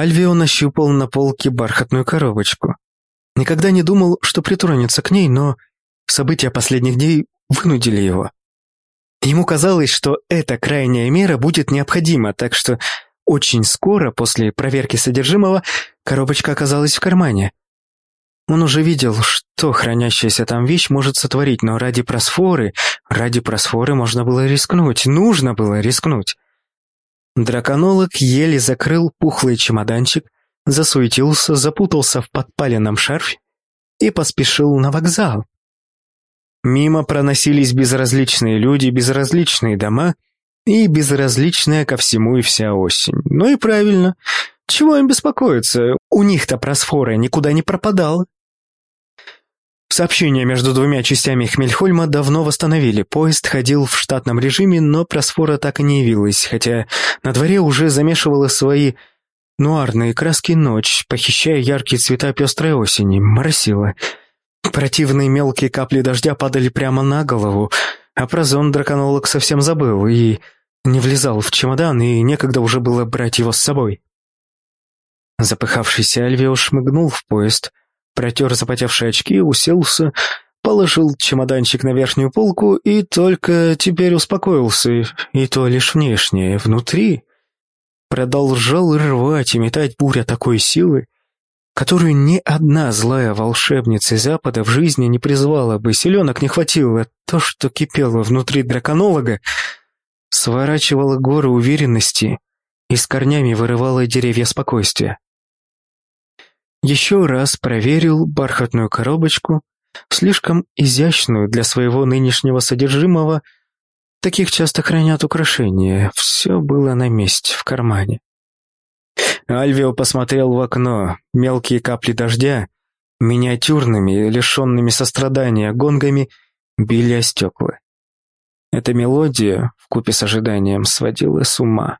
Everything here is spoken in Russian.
Альвио нащупал на полке бархатную коробочку. Никогда не думал, что притронется к ней, но события последних дней вынудили его. Ему казалось, что эта крайняя мера будет необходима, так что очень скоро после проверки содержимого коробочка оказалась в кармане. Он уже видел, что хранящаяся там вещь может сотворить, но ради просфоры, ради просфоры можно было рискнуть, нужно было рискнуть. Драконолог еле закрыл пухлый чемоданчик, засуетился, запутался в подпаленном шарфе и поспешил на вокзал. Мимо проносились безразличные люди, безразличные дома и безразличная ко всему и вся осень. Ну и правильно. Чего им беспокоиться? У них-то просфора никуда не пропадала. Сообщение между двумя частями Хмельхольма давно восстановили. Поезд ходил в штатном режиме, но просфора так и не явилась, хотя на дворе уже замешивала свои нуарные краски ночь, похищая яркие цвета пестрой осени, моросила. Противные мелкие капли дождя падали прямо на голову, а про зон драконолог совсем забыл и не влезал в чемодан, и некогда уже было брать его с собой. Запыхавшийся Альвио шмыгнул в поезд — протер запотевшие очки, уселся, положил чемоданчик на верхнюю полку и только теперь успокоился, и то лишь внешне, внутри. Продолжал рвать и метать буря такой силы, которую ни одна злая волшебница Запада в жизни не призвала бы, селенок не хватило, то, что кипело внутри драконолога, сворачивало горы уверенности и с корнями вырывало деревья спокойствия. Еще раз проверил бархатную коробочку, слишком изящную для своего нынешнего содержимого. Таких часто хранят украшения. Все было на месте, в кармане. Альвио посмотрел в окно. Мелкие капли дождя, миниатюрными, лишенными сострадания гонгами, били о стекла. Эта мелодия, вкупе с ожиданием, сводила с ума.